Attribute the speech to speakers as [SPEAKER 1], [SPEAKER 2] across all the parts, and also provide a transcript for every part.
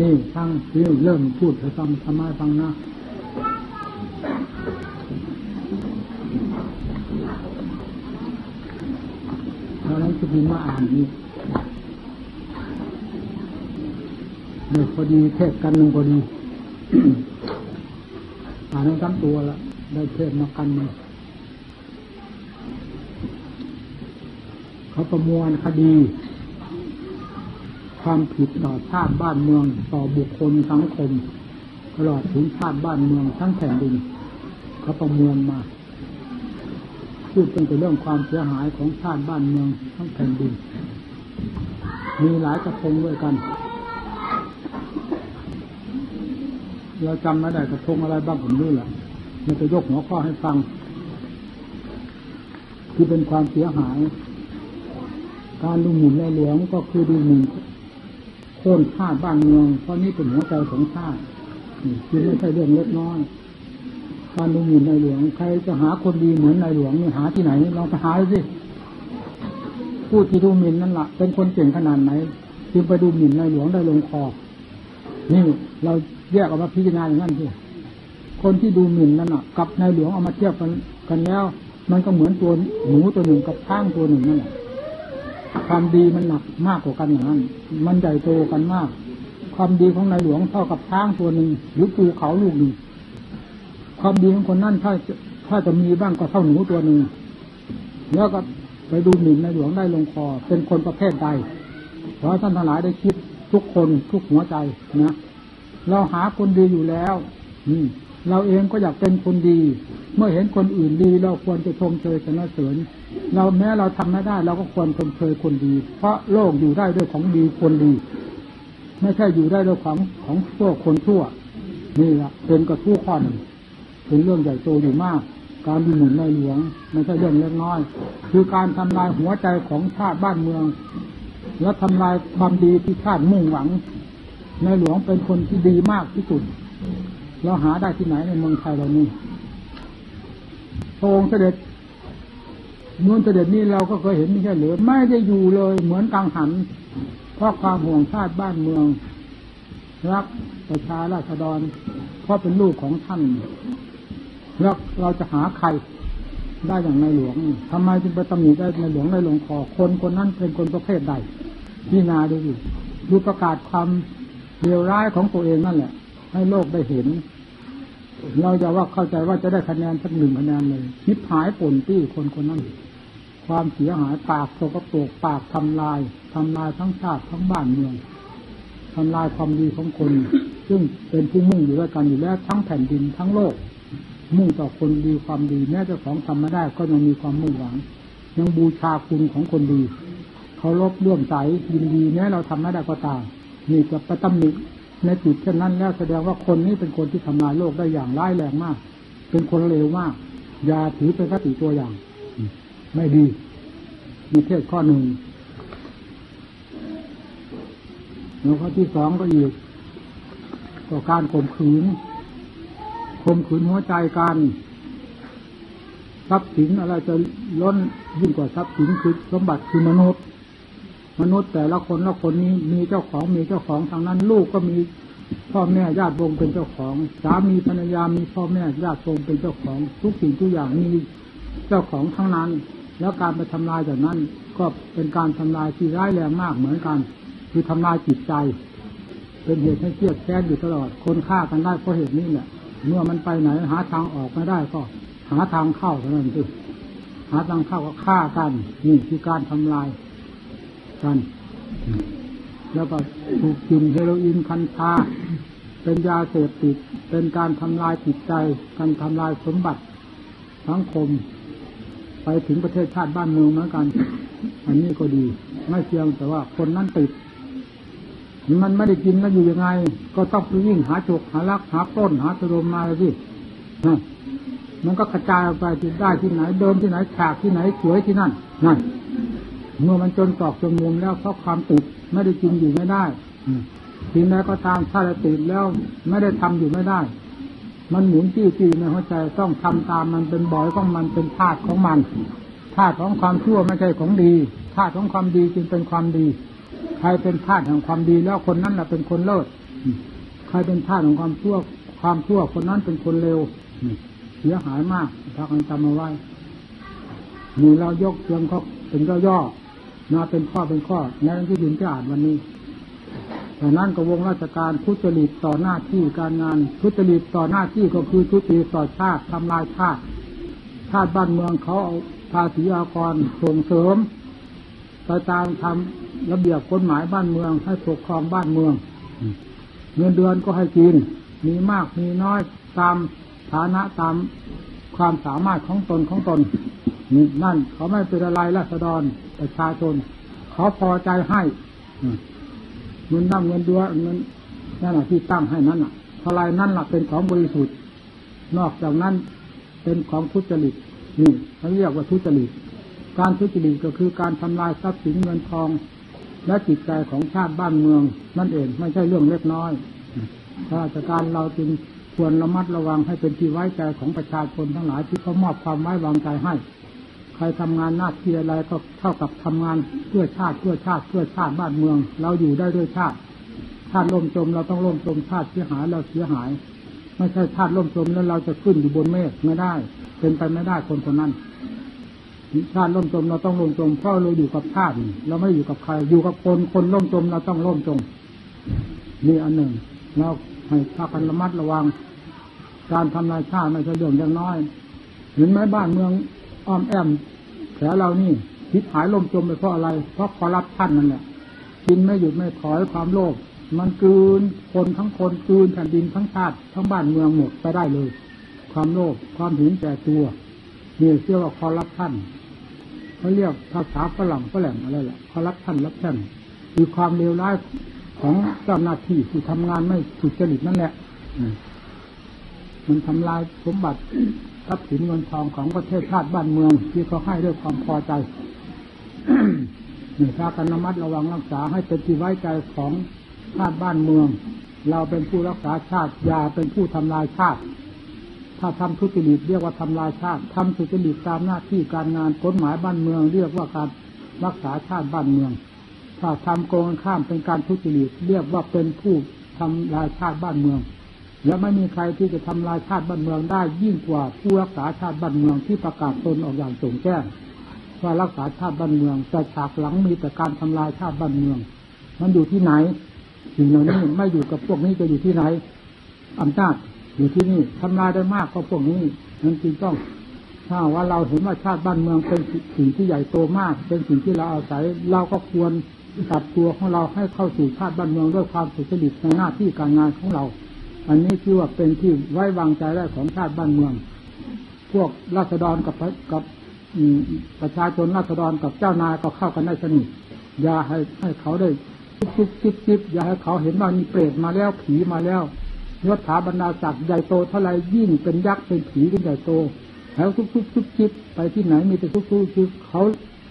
[SPEAKER 1] นี่ฟังที่เริ่มพูดให้ฟังทำไมฟังนะเราต้องจะพิมมาอ่านนี่เดี๋ยวพอดีเทศกันหนึ่งพอดีอ่านทั้งทั้งตัวละได้เทศมากันหนึ่งเขาประมวลคดี ความผิดต่อชาติบ้านเมือง ต่อบุคคลสังคมตลอดถึงชาติบ้านเมืองทั้งแผ่นดินเขาประมวลมาพูดเป็นเรื่องความเสียหายของชาติบ้านเมืองทั้งแผ่นดิน มีหลายกระทงด้วยกัน เราจำไม่ได้กระทงอะไรบ้างผมรู้แหละมันจะยกหัวข้อให้ฟัง ที่เป็นความเสียหาย การดูหมิ่นในหลวงก็คือดูหมิ่น โค่นชาติบ้านเมืองเพราะนี่เป็นหัวใจของชาติคือไม่ใช่เรื่องเล็กน้อยการดูหมิ่นในหลวง ใครจะหาคนดีเหมือนในหลวงนี่หาที่ไหนลองไปหาสิผู้ที่ดูหมิ่นนั่นแหละเป็นคนเก่งขนาดไหนจึงไปดูหมิ่นในหลวงได้ลงคอนี่เราแยกออกมาพิจารณาอย่างนั้นสิคนที่ดูหมิ่นนั่นน่ะ กับในหลวงเอามาเทียบกันกันแล้ว มันก็เหมือนตัวหนูตัวหนึ่งกับช้างตัวหนึ่งนั่นแหละ ความดีมันหนักมากกว่ากันอย่างนั้น มันใหญ่โตกันมาก ความดีของนายหลวงเท่ากับช้างตัวหนึ่งหรือภูเขาลูกหนึ่งความดีของคนนั้นถ้าถ้าจะมีบ้างก็เท่าหนูตัวหนึ่งแล้วก็ไปดูหมิ่นนายหลวงได้ลงคอ เป็นคนประเภทใดเพราะท่านทั้งหลายได้คิดทุกคนทุกหัวใจนะเราหาคนดีอยู่แล้ว อืม เราเองก็อยากเป็นคนดี เมื่อเห็นคนอื่นดี เราควรจะชมเชยสรรเสริญ เราแม้เราทำไม่ได้ เราก็ควรชมเชยคนดี เพราะโลกอยู่ได้ด้วยของดีคนดี ไม่ใช่อยู่ได้ด้วยของของชั่วคนชั่ว นี่ละเป็นกระทู้ข้อหนึ่งเป็นเรื่องใหญ่โตอยู่มาก การดูหนุนในหลวงไม่ใช่เรื่องเล็กน้อย คือการทำลายหัวใจของชาติบ้านเมือง และทำลายความดีที่ชาติมุ่งหวัง ในหลวงเป็นคนที่ดีมากที่สุด เราหาได้ที่ไหนในเมืองไทยเรานี่พระองค์เสด็จเมืองเสด็จนี่เราก็เคยเห็นไม่ใช่หรือไม่ได้อยู่เลยเหมือนกังหัน เพราะความห่วงชาติบ้านเมือง รักประชาราษฎร เพราะเป็นลูกของท่านแล้วเราจะหาใครได้อย่างในหลวงทำไมจึงไปตำหนิได้ในหลวงได้ลวงคอคนคนนั้นเป็นคนประเภทใดพี่นาดูอยู่ดูประกาศความเลวร้ายของตัวเองนั่นแหละ ให้โลกได้เห็น เราจะว่าเข้าใจว่าจะได้คะแนนสักหนึ่งคะแนนเลยคิดหายปนตี้คนคนนั้นความเสียหายปากโสกโปกปากทำลายทำลายทั้งชาติทั้งบ้านเมืองทำลายความดีของคน ซึ่งเป็นผู้มุ่งอยู่ด้วยกันอยู่แล้วทั้งแผ่นดินทั้งโลก มุ่งต่อคนดีความดีแม้เจ้าของทำไม่ได้ก็ยังมีความมุ่งหวัง ยังบูชาคุณของคนดีเขารบร่วมใสยินดีแม้เราทำไม่ได้ก็ตามนี่จะประตำหนิ ในจุดเช่นนั้นแล้วแสดงว่าคนนี้เป็นคนที่ทำลายโลกได้อย่างร้ายแรงมาก เป็นคนเลวมากอย่าถือเป็นคติตัวอย่าง ไม่ดี มีเทศข้อหนึ่งแล้วข้อที่สองก็อีกต่อการข่มขืนข่มขืนหัวใจกันทรัพย์สินอะไรจะล้นยิ่งกว่าทรัพย์สินคือสมบัติคือมนุษย์ มนุษย์แต่ละคนละคนนี้มีเจ้าของมีเจ้าของทางนั้น ลูกก็มีพ่อแม่ญาติวงเป็นเจ้าของ สามีภรรยามีพ่อแม่ญาติวงเป็นเจ้าของ ทุกสิ่งทุกอย่างมีเจ้าของทั้งนั้น แล้วการไปทำลายจากนั้น ก็เป็นการทำลายที่ร้ายแรงมากเหมือนกัน คือทำลายจิตใจ เป็นเหตุให้เครียดแค้นอยู่ตลอด คนฆ่ากันได้เพราะเหตุนี้แหละเมื่อมันไปไหนหาทางออกไม่ได้ก็หาทางเข้าเท่านั้นสิหาทางเข้าก็ฆ่ากันนี่คือการทำลาย กัน แล้วก็ถูกกินเฮโรอีนคันชาเป็นยาเสพติด เป็นการทำลายจิตใจ การทำลายสมบัติสังคม ไปถึงประเทศชาติบ้านเมืองเหมือนกัน อันนี้ก็ดี ไม่เพียงแต่ว่าคนนั้นติด มันไม่ได้กินแล้วอยู่ยังไง ก็ต้องไปวิ่งหาจกหาลักหาต้นหาตะรมมาเลยสิมันก็กระจายออกไปที่ได้ที่ไหนเดิมที่ไหนฉากที่ไหนสวยที่นั่นนั่น เมื่อมันจนตอกจนมุมแล้วเพราะความติดไม่ได้กินอยู่ไม่ได้ทีไหนก็ตามถ้าเราติดแล้วไม่ได้ทำอยู่ไม่ได้ มันหมุนจี้จี้ในหัวใจต้องทำตามมันเป็นบ่อยของมันเป็นธาตุของมันธาตุของความชั่วไม่ใช่ของดีธาตุของความดีจึงเป็นความดี ใครเป็นธาตุแห่งความดีแล้วคนนั้นแหละเป็นคนเลิศใครเป็นท่าสของความชั่ว ความชั่วคนนั้นเป็นคนเร็วเสียหายมากถ้ากันจำเอาไว้มีเรายกเพียงเขาเป็นย่อๆ มาเป็นข้อเป็นข้อในที่ดินที่อ่านวันนี้แต่นั้นก็วงราชการทุจริตต่อหน้าที่การงานทุจริตต่อหน้าที่ก็คือทุจริตต่อชาติทำลายชาติ ชาติบ้านเมืองเขาเอาภาษีอากรส่งเสริมไปตามทำระเบียบกฎหมายบ้านเมือง ให้ปกครองบ้านเมือง เงินเดือนก็ให้กิน มีมากมีน้อยตามฐานะตามความสามารถของตนของตน นั่นเขาไม่เป็นอะไรราษฎรประชาชน เขาพอใจให้เงินนั่งเงินดือนเงินนั่นแหะที่ตั้งให้นั่นอะท่าไรนั่นแหละเป็นของบริสุทธิ์ นอกจากนั้นเป็นของทุจริตนี่เขาเรียกว่าทุจริต การทุจริตก็คือการทำลายทรัพย์สินเงินทอง และจิตใจของชาติบ้านเมือง นั่นเองไม่ใช่เรื่องเล็กน้อยข้าราชการเราจึงควรระมัดระวังให้เป็นที่ไว้ใจของประชาชนทั้งหลายที่เขามอบความไว้วางใจให้ ใครทำงานหน้าที่อะไรก็เท่ากับทำงานเพื่อชาติเพื่อชาติเพื่อชาติบ้านเมือง เราอยู่ได้ด้วยชาติ ชาติล่มจมเราต้องล่มจมชาติเสียหายเราเสียหาย ไม่ใช่ชาติล่มจมแล้วเราจะขึ้นอยู่บนเมฆไม่ได้ เป็นไปไม่ได้คนคนนั้นชาติล่มจมเราต้องล่มจมเพราะเราอยู่กับชาติเราไม่อยู่กับใคร อยู่กับคนคนล่มจมเราต้องล่มจมนี่อันหนึ่งเราให้พากันระมัดระวัง การทำลายชาติไม่ใช่เรื่องอย่างน้อย เห็นไหมบ้านเมือง อ้อมแอมแถวเรานี่คิดหายล่มจมไปเพราะอะไร เพราะคอรับท่านนั่นแหละกินไม่หยุดไม่ถอยความโลภมันกืนคนทั้งคนกืนแผ่นดินทั้งชาติทั้งบ้านเมืองหมดไปได้เลย ความโลภความหินแก่ตัวเนี่ยเรียกว่าคอรับท่านเขาเรียกภาษาฝรั่งฝรั่งอะไรแหละคอรับท่านรับท่านคือความเลวร้ายของเจ้าหน้าที่ที่ทำงานไม่สุจริตนั่นแหละมันทำลายสมบัติ ทรัพย์สินเงินทองของประเทศชาติบ้านเมือง ที่เขาให้ด้วยความพอใจนี่ถ้ากันระมัดระวังรักษาให้เป็นที่ไว้ใจของชาติบ้านเมือง เราเป็นผู้รักษาชาติอย่าเป็นผู้ทำลายชาติ ถ้าทำทุจริตเรียกว่าทำลายชาติทำสุจริตตามหน้าที่การงานกฎหมายบ้านเมือง เรียกว่าการรักษาชาติบ้านเมือง ถ้าทำโกงข้ามเป็นการทุจริตเรียกว่าเป็นผู้ทำลายชาติบ้านเมือง และไม่มีใครที่จะทำลายชาติบ้านเมืองได้ยิ่งกว่าผู้รักษาชาติบ้านเมืองที่ประกาศตนออกอย่างโจ่งแจ้งว่ารักษาชาติบ้านเมืองแต่ฉากหลังมีแต่การทำลายชาติบ้านเมือง มันอยู่ที่ไหนสิ่งเหล่านี้ไม่อยู่กับพวกนี้จะอยู่ที่ไหนอำนาจอยู่ที่นี่ทำลายได้มากก็พวกนี้นั้นจึงต้องถ้าว่าเราเห็นว่าชาติบ้านเมืองเป็นสิ่งที่ใหญ่โตมาก เป็นสิ่งที่เราอาศัยเราก็ควรตัดตัวของเราให้เข้าสู่ชาติบ้านเมืองด้วยความสุจริตในหน้าที่การงานของเรา อันนี้ชื่อว่าเป็นที่ไว้วางใจได้ของชาติบ้านเมือง พวกราษฎรกับกับประชาชนราษฎรกับเจ้านายก็เข้ากันได้สนิทอย่าให้ให้เขาได้จุบจิบจิบอย่าให้เขาเห็นว่ามีเปรตมาแล้วผีมาแล้วยศถาบรรดาศักดิ์ใหญ่โตเท่าไรยิ่งเป็นยักษ์เป็นผีเป็นใหญ่โต แล้วทุกทุกทุกจิบไปที่ไหนมีแต่ทุกทุกคือเขา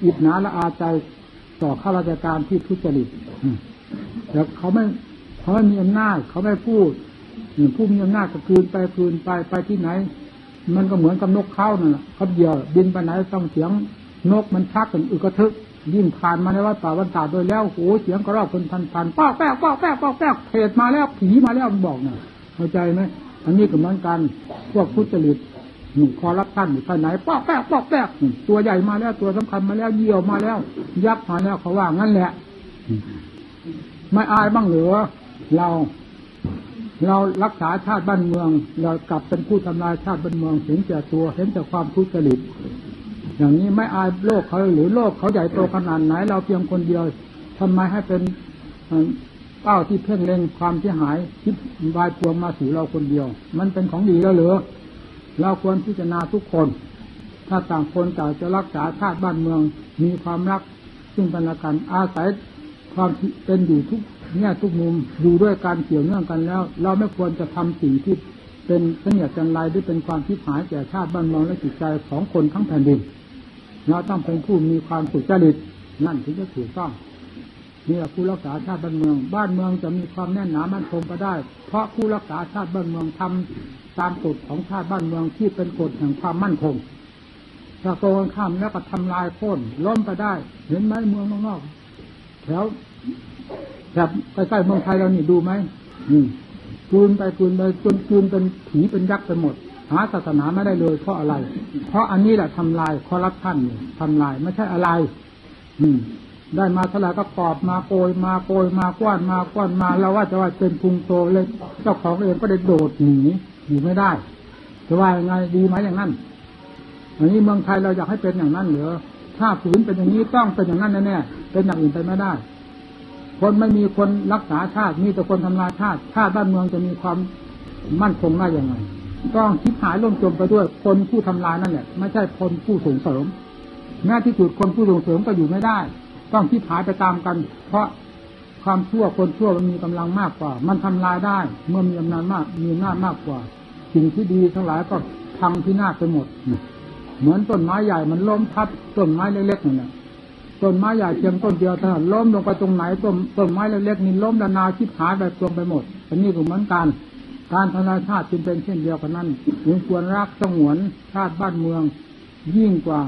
[SPEAKER 1] อิจนาละอาใจต่อข้าราชการที่ทุจริตแต่เขาไม่เขาไม่มีอำนาจเขาไม่พูด ผู้มีอำนาจก็คืนไปคืนไปไปที่ไหน มันก็เหมือนกับนกเข้านั่นแหละเขาเดียวบินไปไหนต้องเสียงนกมันชักกันอึกระทึกยิ่งผ่านมาในวัดป่าวันตาโดยแล้วโอ้เสียงกระรอกคนทันทันป้าแป๊กป้าแป๊กป้าแป๊กเพจมาแล้วผีมาแล้วมันบอกเนี่ยเข้าใจไหมอันนี้ก็เหมือนกันพวกพุทธลิตหนุ่มคอรับท่านอยู่ที่ไหนป้าแป๊กป้าแป๊กตัวใหญ่มาแล้วตัวสำคัญมาแล้วเยี่ยวมาแล้ว ยักษ์มาแล้วเขาว่างั้นแหละไม่อายบ้างเหรือเรา เรารักษาชาติบ้านเมือง เรากลับเป็นผู้ทำลายชาติบ้านเมืองเห็นแก่ตัวเห็นแต่ความทุจริตอย่างนี้ไม่อายโลกเขาหรือโลกเขาใหญ่โตขนาดไหน เราเพียงคนเดียวทำไมให้เป็นเป้าที่เพ่งเล็งความเสียหายคิดวายพวงมาสู่เราคนเดียว มันเป็นของดีแล้วหรือเราควรพิจารณาทุกคน ถ้าต่างคนต่างจะรักษาชาติบ้านเมือง มีความรักซึ่งกันและกันอาศัยความเป็นอยู่ทุก แง่ยทุกมุมอยู่ด้วยการเกี่ยวเนื่องกันแล้ว เราไม่ควรจะทำสิ่งที่เป็นเสียดจันไรหรือเป็นความทิพหายแก่ชาติบ้านเมืองและจิตใจของคนทั้งแผ่นดินเราต้องเป็นผู้มีความสุจริตนั่นถึงจะถูกต้องนี่แหละผู้รักษาชาติบ้านเมือง บ้านเมืองจะมีความแน่นหนามั่นคงก็ได้ เพราะผู้รักษาชาติบ้านเมืองทำตามกฎของชาติบ้านเมืองที่เป็นกฎแห่งความมั่นคงถ้าโกงข้ามแล้วก็ทำลายโค่นล้มไปได้ เห็นไหมเมืองนอกๆแถว แบบใกล้ๆเมืองไทยเรานี่ดูไหมอืมคืนไปคืนไปจนคืนเป็นผีเป็นยักษ์ไปหมด หาศาสนาไม่ได้เลยเพราะอะไร เพราะอันนี้แหละทำลายคอร์รัปชันเนี่ยทำลายไม่ใช่อะไร อืม ได้มาเท่าไหร่ก็กอบมาโกยมาโกยมากว้านมากว้านมาเราว่าจะว่าเป็นพุงโตเลย เจ้าของเองก็ได้โดดหนีหนีไม่ได้จะว่ายังไงดีไหมอย่างนั้นอันนี้เมืองไทยเราอยากให้เป็นอย่างนั้นเหรือถ้าฝืนเป็นอย่างนี้ต้องเป็นอย่างนั้นแน่ๆเป็นอย่างอื่นไปไม่ได้ คนไม่มีคนรักษาชาติ มีแต่คนทำลายชาติ ชาติบ้านเมืองจะมีความมั่นคงได้ยังไง ต้องคิดหายล่มจมไปด้วย คนผู้ทำลายนั่นแหละไม่ใช่คนผู้ส่งเสริมแม้ที่สุดคนผู้ส่งเสริมก็อยู่ไม่ได้ ต้องคิดหายไปตามกัน เพราะความชั่วคนชั่วมันมีกำลังมากกว่า มันทำลายได้ เมื่อมีอำนาจมาก มีอำนาจมากกว่า สิ่งที่ดีทั้งหลายก็พังพินาไปหมด เหมือนต้นไม้ใหญ่มันล้มทับต้นไม้เล็กๆนั่นแหละ ต้นไม้ใหญ่เพียงต้นเดียวถ้าล้มลงไปตรงไหนต้นต้นไม้เล็กๆนี่ล้มระนาชิบหายแบบรวมไปหมดอันนี้ก็เหมือนกันการทำลายชาติจึงเป็นเช่นเดียวกันนั้นจึงควรรักสงวนชาติบ้านเมือง ยิ่งกว่า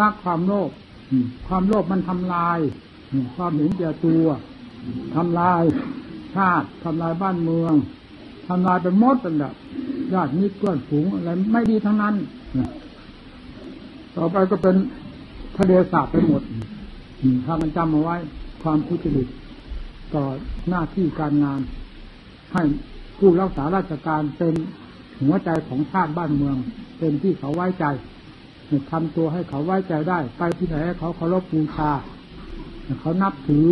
[SPEAKER 1] รักความโลภความโลภมันทำลาย ความเห็นแก่ตัวทำลายชาติทำลายบ้านเมืองทำลายไปหมดเป็นแบบญาติมิตรเพื่อนฝูงอะไรไม่ดีทั้งนั้น ต่อไปก็เป็นทะเลสาบไปหมด ถ้ามันจำเอาไว้ความทุจริตต่อหน้าที่การงาน ให้ผู้รักษาราชการเป็นหัวใจของชาติบ้านเมือง เป็นที่เขาไว้ใจทำตัวให้เขาไว้ใจได้ ไปที่ไหนให้เขาเคารพบูชาเขานับถือ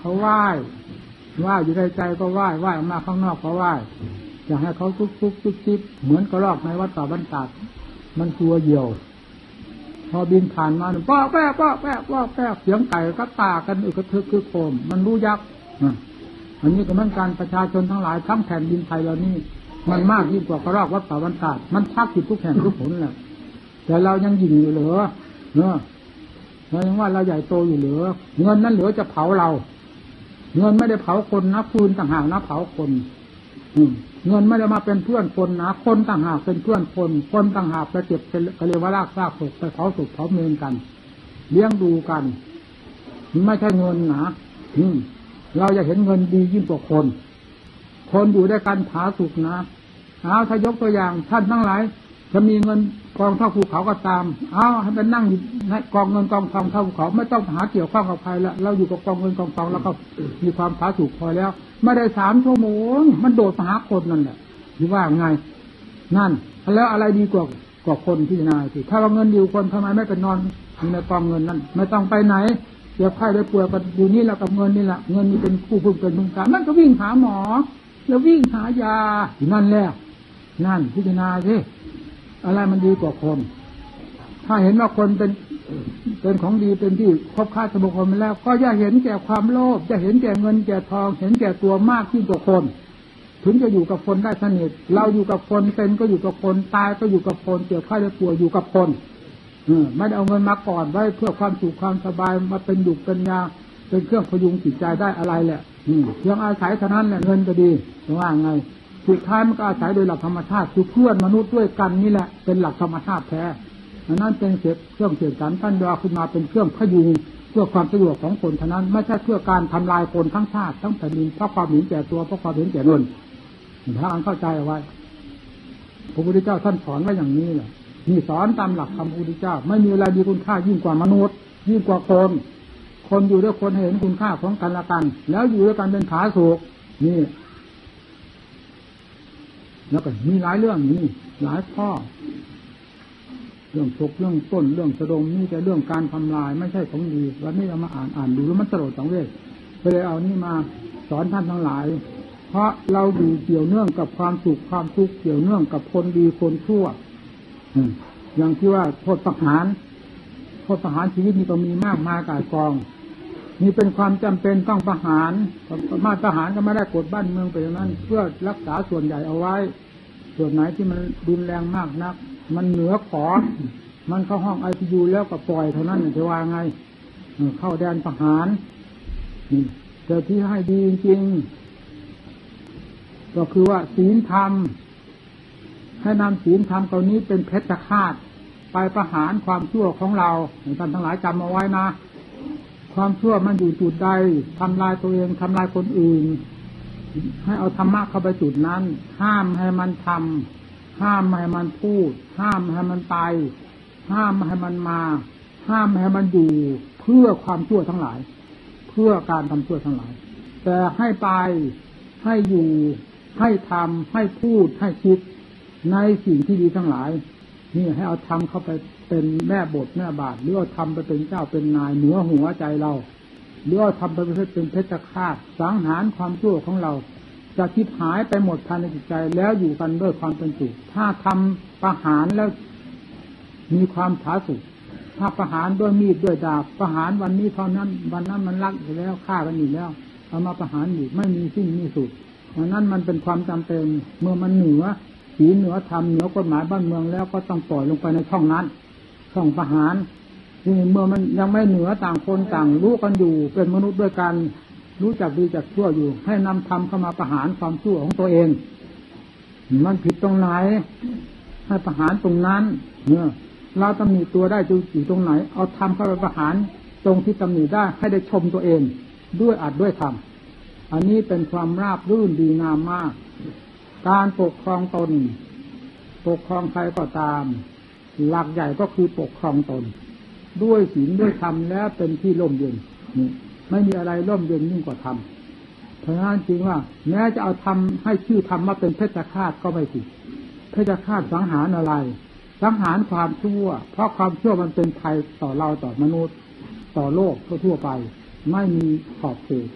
[SPEAKER 1] เขาไหว้ไหว้อยู่ในใจก็ไหว้ไหว้ออกมาข้างนอกก็ไหว้อยากให้เขาทุกทุกทุกทิบเหมือนกระรอกในวัดป่าบรรดามันตัวเหี่ยว อบินผ่านมาป้อแป๊ะป้อแป๊ะป้อแป๊ะเสียงไก่ก็ตากันอึกระทึกคือโคม มันรู้ยักษ์อันนี้ก็เหมือนการประชาชนทั้งหลายทั้งแผ่นดินไทยเรานี่มันมากยิ่งกว่ากระรอกวัดป่าบรรดามันชักผิดทุกแห่งทุกผลแหละแต่เรายังยิงอยู่เหลือเนาะเรายังว่าเราใหญ่โตอยู่เหลือเงินนั้นเหลือจะเผาเรา เงินไม่ได้เผาคนนะฟืนต่างหากนะเผาคน อื เงินไม่ได้มาเป็นเพื่อนคนนะคนต่างหากเป็นเพื่อนคน คนต่างหากไปเก็บเป็นกเรวราลากซากศพไปเผาศพเผาเมนกัน เลี้ยงดูกันไม่ใช่เงินนะอืมเราจะเห็นเงินดียิ่งกว่าคน คนอยู่ด้วยกันผาสุกนะเอาถ้ายกตัวอย่างท่านทั้งหลาย จะมีเงิน กองเท่าภูเขาก็ตาม เอาให้ไปนั่งกองเงินกองทองเท่าภูเขาไม่ต้องหาเกี่ยวข้องกับใครล้วเราอยู่กับกองเงินกองทองแล้วก็มีความผาสุกพอแล้ว ไม่ได้สามชั่วโมงมันโดดหาคนนั่นแหละที่ว่าไง นั่น แล้วอะไรดีกว่ากว่าคนที่นายสิถ้าเราเงินดีคนทำไมไม่ไปนอนอยู่ในกองเงินนั่นไม่ต้องไปไหนเดี๋ยวไข้ได้ป่วยก็อยู่นี่แล้วกับเงินนี่แหละเงินนี่เป็นผู้พึ่งเป็นพึ่งการมันก็วิ่งหาหมอ แล้ววิ่งหายานั่นแหละนั่นพิจารณาสิ อะไรมันดีกว่าคน ถ้าเห็นว่าคนเป็นเป็นของดีเป็นที่ครบค่าสมบูรณ์แล้ว ก็อย่าเห็นแก่ความโลภจะเห็นแก่เงินแก่ทอง เห็นแก่ตัวมากที่กว่าคน ถึงจะอยู่กับคนได้สนิทเราอยู่กับคนเป็นก็อยู่กับคนตายก็อยู่กับคนเจ็บไข้ได้ป่วยอยู่กับคนไม่ได้เอาเงินมาก่อนไว้เพื่อความสุขความสบายมาเป็นดุเป็นยาเป็นเครื่องพยุงจิตใจได้อะไรแหละเพียงอาศัยเท่านั้นแหละเงินก็ดีว่าไง สุดท้ายมันก็อาศัยโดยหลักธรรมชาติคือเพื่อนมนุษย์ด้วยกันนี่แหละ เป็นหลักธรรมชาติแท้นั้นเป็นเสียเครื่องเสียสารตั้นยาขึ้นมาเป็นเครื่องพยุงเพื่อความสะดวกของคนเท่านั้น ไม่ใช่เพื่อการทำลายคนทั้งชาติทั้งแผ่นดินเพราะความเห็นแก่ตัวเพราะความเห็นแก่เงินถ้าอันเข้าใจเอาไว้พระพุทธเจ้าท่านสอนไว้อย่างนี้แหละนี่สอนตามหลักคำพระพุทธเจ้า ไม่มีอะไรมีคุณค่ายิ่งกว่ามนุษย์ ยิ่งกว่าคน คนอยู่ด้วยคนเห็นคุณค่าของกันและกัน แล้วอยู่ด้วยกันเป็นขาสุกนี่ แล้วก็มีหลายเรื่องนี่หลายข้อ เรื่องศกเรื่องต้นเรื่องสะดมนี่แต่เรื่องการทำลายไม่ใช่ของดีวันนี้เรามาอ่านอ่านดูแล้วมันสลดสังเวชก็เลยเอานี่มาสอนท่านทั้งหลาย เพราะเราอยู่เกี่ยวเนื่องกับความสุขความทุกข์เกี่ยวเนื่องกับคนดีคนชั่วอย่างที่ว่าโทษประหารโทษประหารชีวิตมีก็มีมากมายกายกอง นี่เป็นความจำเป็นต้องประหารมาประหารก็ไม่ได้กดบ้านเมืองไปอย่างนั้น เพื่อรักษาส่วนใหญ่เอาไว้ ส่วนไหนที่มันรุนแรงมากนัก มันเหนือขอ มันเข้าห้องไอซียูแล้วก็ปล่อยเท่านั้นจะว่าไง เข้าแดนประหารแต่ที่ให้ดีจริงก็คือว่าศีลธรรม ให้นำศีลธรรมตัวนี้เป็นเพชฌฆาตไปประหารความชั่วของเราท่านทั้งหลายจำเอาไว้นะ ความชั่วมันอยู่จุดใดทำลายตัวเองทำลายคนอื่น ให้เอาธรรมะเข้าไปจุดนั้น ห้ามให้มันทำห้ามให้มันพูด ห้ามให้มันไป ห้ามให้มันมา ห้ามให้มันอยู่ เพื่อความชั่วทั้งหลาย เพื่อการทำชั่วทั้งหลาย แต่ให้ไปให้อยู่ให้ทำให้พูดให้คิดในสิ่งที่ดีทั้งหลาย นี่ให้เอาทำเข้าไป เป็นแม่บทแม่บาทหรือเอาทำไปเป็นเจ้าเป็นนายเหนือหัวใจเราหรือเอาทำไปเป็นเพชฌฆาตสังหารความชั่วของเราจะคิดหายไปหมดภายในจิตใจแล้วอยู่กันด้วยความเป็นสุขถ้าทำประหารแล้วมีความผาสุกถ้าประหารด้วยมีดด้วยดาบประหารวันนี้เท่านั้น วันนั้นมันรักอยู่แล้วฆ่ากันอยู่แล้วเอามาประหารอยู่ไม่มีสิ้นมีสุดวันนั้นมันเป็นความจำเป็นเมื่อมันเหนือศีเหนือธรรมเหนือกฎหมายบ้านเมืองแล้วก็ต้องปล่อยลงไปในช่องนั้น ช่องประหารนี่เมื่อมันยังไม่เหนือต่างคนต่างรู้กันอยู่ เป็นมนุษย์ด้วยกันรู้จักดีจักชั่วอยู่ ให้นำธรรมเข้ามาประหารความชั่วของตัวเอง มันผิดตรงไหน ให้ประหารตรงนั้นเนี่ยเราตำหนิตัวได้จะอยู่ตรงไหน เอาธรรมเข้าไปประหารตรงที่ตำหนิได้ให้ได้ชมตัวเอง ด้วยอัดด้วยธรรมอันนี้เป็นความราบรื่นดีงามมาก การปกครองตน ปกครองใครก็ตาม หลักใหญ่ก็คือปกครองตน ด้วยศีลด้วยธรรมแล้วเป็นที่ร่มเย็นนี่ไม่มีอะไรร่มเย็นยิ่งกว่าธรรมเพราะนั้นจริงว่า แม้จะเอาทำให้ชื่อธรรมมาเป็นเพชฌฆาตก็ไม่ผิดเพชฌฆาตสังหารอะไร สังหารความชั่ว เพราะความชั่วมันเป็นภัยต่อเราต่อมนุษย์ ต่อโลกทั่วไป ไม่มีขอบเขต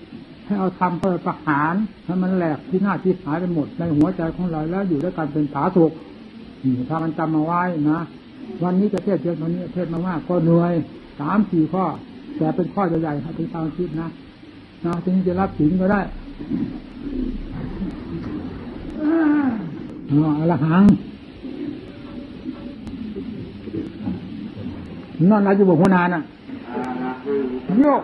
[SPEAKER 1] ให้เอาทำเพื่อประหารให้มันแหลกที่หน้าที่หายไปหมดในหัวใจของเราแล้วอยู่ด้วยกันเป็นผาสุกถ้ามันจำมาไว้นะ วันนี้จะเทศเยอะวันนี้เทศมามากก็เหนื่อยสามสี่ข้อ แต่เป็นข้อใหญ่ๆครับที่ตามคิดนะนะทีนี้จะรับถึงก็ได้อ๋อละหังนั่นอะไรจะบอกหัวนาน่ะโยก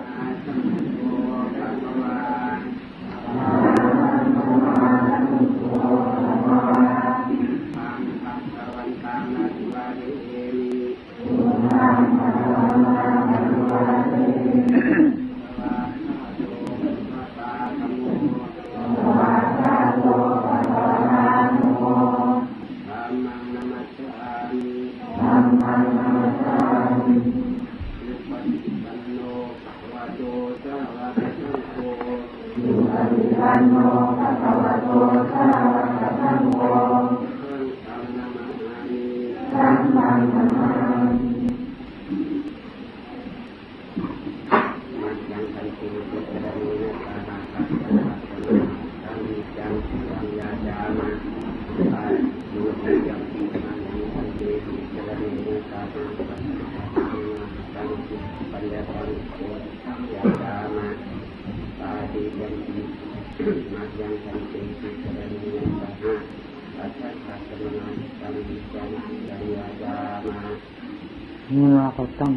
[SPEAKER 1] เวลาเขาตั้ง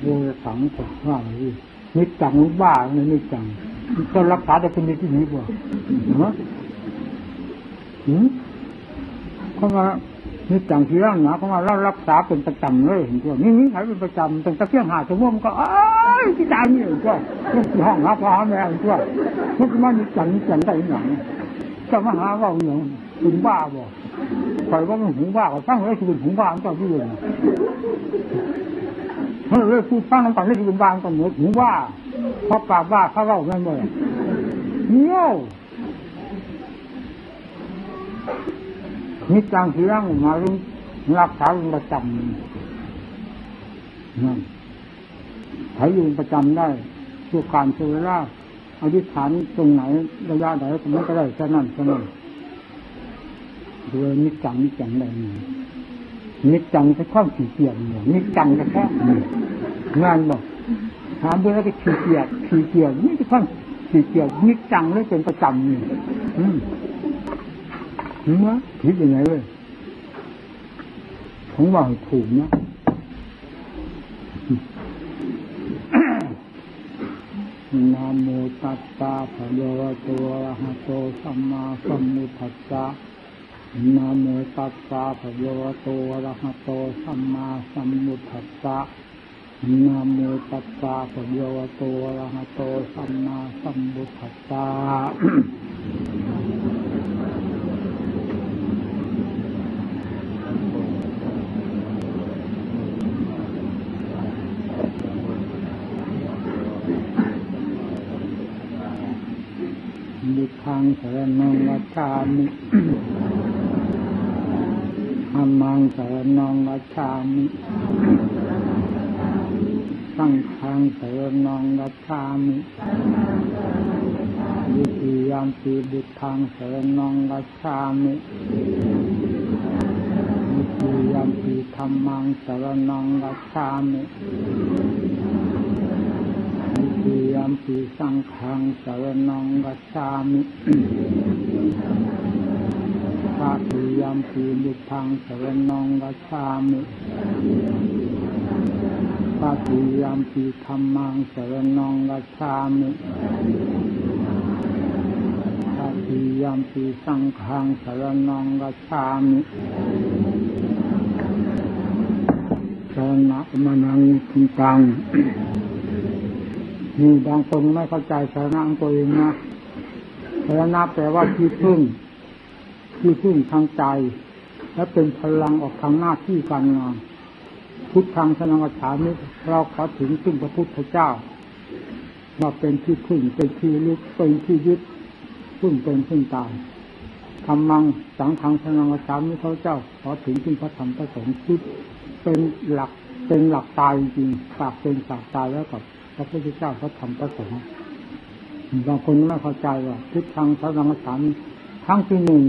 [SPEAKER 1] โวยสังกับว่านี่นิจจังบ้าเลยนิจจังก็รักษาแต่คนนี้ที่นี้กว่าเหรอหืมเขาะว่า นิจจังที่ร่างหนาเขาว่าเรารักษาเป็นประจำเลยเห็นตัวนี่นี่ใครเป็นประจำตั้งแต่เพียงหาชั่วโมงก็อ้ยที่ตายนี่เห็นตัวที่ห้องหาพ่อแม่เห็นตัวมันก็มานิจจังจังได้ยังจะมาหาว่าอย่างถึงบ้าบ่คอยว่ามันหงบ้าก็ฟังเลยคือเป็นหงบ้าตั้งที่เลยเฮ้ยเลยพูดฟังน้ำตาลเลยคือเป็นบ้าตั้งเหนือหงบ้าเพราะปากบ้าเขาเล่าแม่นเลยเงี้ย นี่จังที่ร่างมาลุงรักษาลุงประจำนั่นถ้าอยู่ประจำได้ชั่วการชั่วเวลาอธิษฐานตรงไหนระยะไหนมันก็ได้แค่นั้นแค่นั้นด้วยนิจจังนิจจังไรนี่นิจจังจะข้อขี้เกียจเนี่ยนิจจังจะแค่งานบอกถามด้วยแล้วก็ขี้เกียจขี้เกียจนี่จะข้อขี้เกียจนิจจังเลยเป็นประจำนี่ มเห็นไหมคิดยังไงเว้ยผมว่าถูกนะนะโมตัสสะภะคะวะโตอะระหะโตสัมมาสัมพุทธัสสะนะโมตัสสะภะคะวะโตอะระหะโตสัมมาสัมพุทธัสสะนะโมตัสสะภะคะวะโตอะระหะโตสัมมาสัมพุทธัสสะ ธังสรนังวัชชามิธรรมังสรนังวัชชามิสังฆังสรนังวัชชามิยุติยามปีบุทังสรนังวัชชามิยุติยามปีธรรมังสรนังวัชชามิ วิยมปีสังฆังสารนังกัจฉามิตาติยมปีบุทังสารนังกัจฉามิตาติยมปีธรรมังสารนังกัจฉามิตาติยมปีสังฆังสารนังกัจฉามิสรณะมนังคุณตัง มีบางคนไม่เข้าใจสาระของตัวเองนะสาระแปลว่าที่พึ่ง ที่พึ่งทางใจ และเป็นพลังออกทางหน้าที่การงานพุทธังสนังฉามิเราขอถึงซึ่งพระพุทธเจ้าว่าเป็นที่พึ่งเป็นที่ลึกเป็นที่ยึดพึ่งเป็นพึ่งตายธรรมังสังฆังสนังฉามิพระเจ้า ขอถึงซึ่งพระธรรมพระสงฆ์ที่เป็นหลักเป็นหลักตายจริงฝากเป็นฝากตายแล้วกับ พระพุทธเจ้าเขาทำประสงค์บางคนไม่เข้าใจว่าทิศทางพระธรรมสารครั้งที่หนึ่ง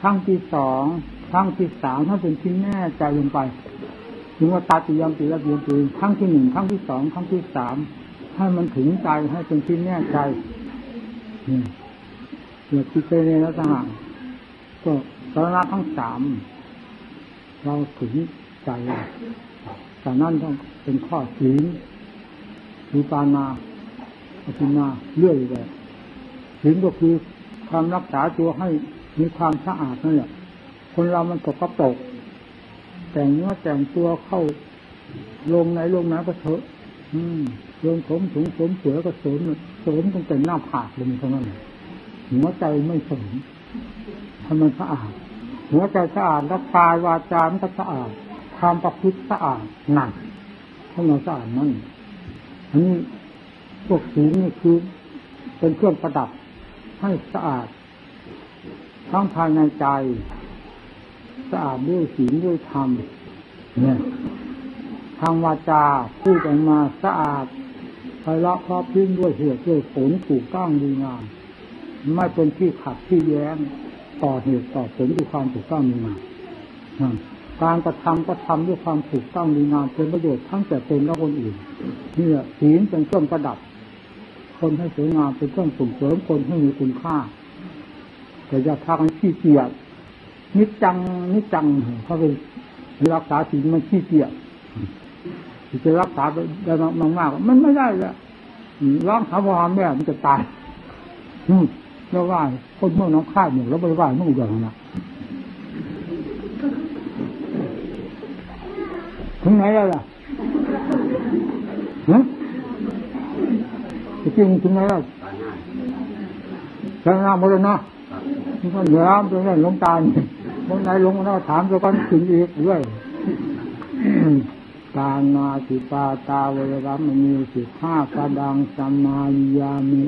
[SPEAKER 1] ครั้งที่สองครั้งที่สามถ้าเป็นที่แน่ใจลงไปถึงว่าตาติยมติระเบียนตีครั้งที่หนึ่งครั้งที่สองครั้งที่สามให้มันถึงใจให้เป็นที่แน่ใจนี่เดี๋ยวพิเศษในลักษณะก็สาระทั้งสามเราถึงใจแต่นั่นต้องเป็นข้อศีล มีปานาปฏินาเรื่อยเลยถึงก็คือความรักษาตัวให้มีความสะอาดนั่นแหละคนเรามันตกกระตก แต่งเนื้อแต่งตัวเข้าลงไหนลงไหนก็เถอะ อืมลงผมถุงผมเสือก็เสมเสมตั้งแต่หน้าผากเลยเท่านั้นหัวใจไม่สมทำมันสะอาดหัวใจสะอาดแล้วกายวาจามันก็สะอาด ความประพฤติสะอาดหนักถ้าเราสะอาดนั่น อันนี้พวกศีลนี่คือเป็นเครื่องประดับให้สะอาด ทั้งภายในใจ สะอาดด้วยศีลด้วยธรรมเนี่ยทางวาจาพูดออกมาสะอาดไพเราะเพราะพิ้งด้วยเหตุด้วยผลถูกต้องดีงามไม่เป็นที่ขัดที่แย้งต่อเหตุต่อผลด้วยความถูกต้องดีงาม การกระทำก็ทำด้วยความถูกต้องดีงามเป็นประโยชน์ทั้งแต่ตนและคนอื่นนี่แหละศีลเป็นเครื่องประดับ คนให้สวยงามเป็นเครื่องส่งเสริมคนให้มีคุณค่า แต่อย่าพากันขี้เกียจนิจจังนิจจังเขาไปรักษาศีลมันขี้เกียจจะรักษาได้มากๆมันไม่ได้เลยร้องหาพ่อแม่มันจะตายแล้วว่าคนเมื่อน้องข้าเนี่ยแล้วไปว่าเมื่ออย่างนั้น ถึงไหนแล้วล่ะฮะจริงถึงไหนแล้วชนะหมดเลยนะมันก็เหนือเป็นเรื่องลงตาเนี่ยบางไหนลงมาถามตัวกันถึงอีกด้วยตานาสิปาตาเวรัมณีสิห้ากระดังสัมมายามิ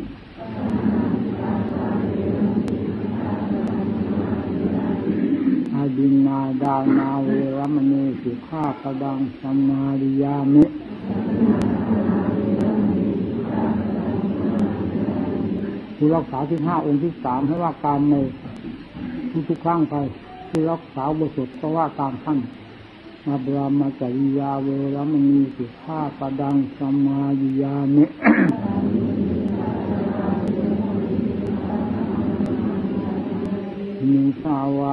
[SPEAKER 1] อาดินนาดานาเวรมณีสิห้ากระดังสัมมาริยามิผู้รักษาที่ห้าองค์ที่สามให้ว่าการในทุกๆครั้งไปผู้รักษาบทสดก็ว่าตามขั้นอาบรามาจริยาเวรมณีสิกขาปดังสมายิยามิส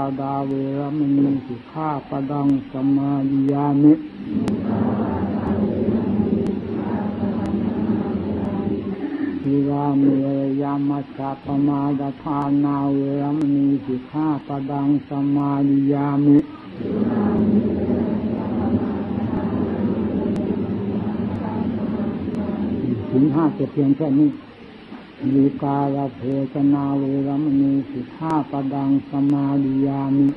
[SPEAKER 1] าดาเวรมณีสิกขาปดังสมายิยามิทิรามียามัจจปมาดาทานาเวรมณีสิกขาปดังสมายิยามิถึงห้าจะเพียงแค่นี้ วิกาลเพชนาเวรมณีสิกขาปดังสมาดิยามิ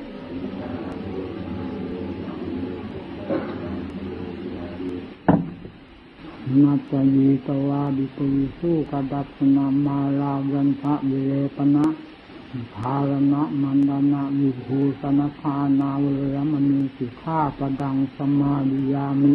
[SPEAKER 1] นัจยีตวาดิปุริสุกดัสนามาลาวันทะเวเรปนะภารณะมันดานะวิภูสนคานาเวรมณีสิกขาปดังสมาดิยามิ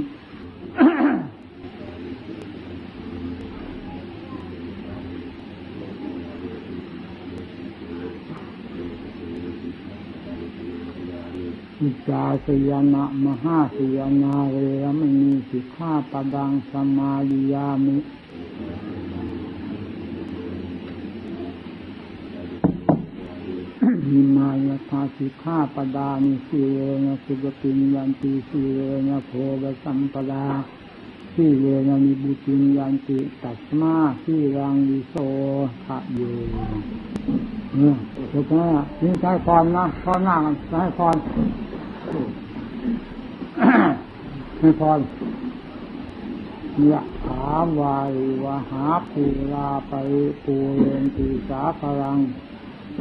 [SPEAKER 1] อิจาสยนะมหาสยนาเวรมณีสิกขาปดังสมาดิยามิมิมายาทาสิกขาปดานิสีเวนะสุปติญยันติสีเวนะโพกสัมปดาสีเวนะนิบุติญยันติตัสมาสีรังวิโสทะโยเนี่ยถูกไหมอ่นี่ใช้พรนะพรหน้าใช้พร ให้พรยะถาวาริวหาปูราไปปูเรนติสาพรัง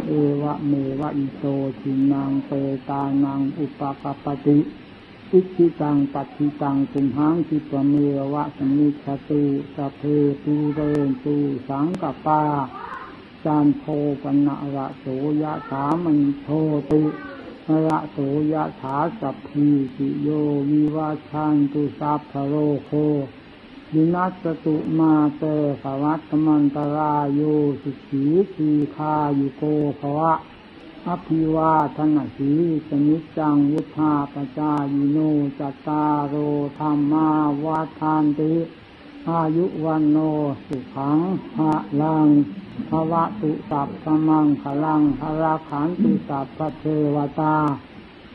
[SPEAKER 1] เอวะเมวะอิโตทินังเปตานังอุปกปติอิจิตังปัติตังตุมหังคิปเมวะสมิชตุสพเพปูเรนตูสังกปาจานโทปนะระโสยะถามันโทติ ระโสยะถาสัพพีติโยวิวาชันตุสัพพโรโควินัสตุมาเตภวัตมันตรายโยสุขีทีคายุโกภวะอภิวาทนาสีสนิจังวุธาปจายโนจตารโรธรรมาวาทานติ อายุวันโนสุขังภะลังภวะตุสัพพมังพลังพราขันตุสัพพะเทวตา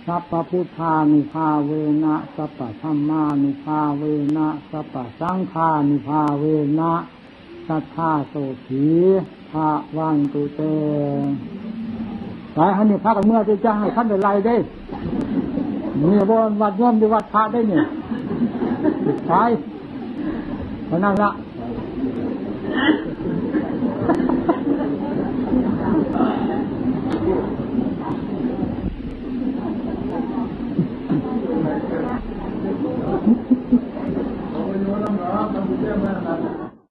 [SPEAKER 1] สัพพพุทธานิพาเวนะสัพพธรรมานิพาเวนะสัพพสังฆานิพาเวนะสัทธาโสถีภาวันตุเตไปอันนี้พระกเมื่อจะจ้างให้ท่านเป็นไรได้เนี่ยบนวัดย่อมดีวัดพระได้เนี่ยไป さよ。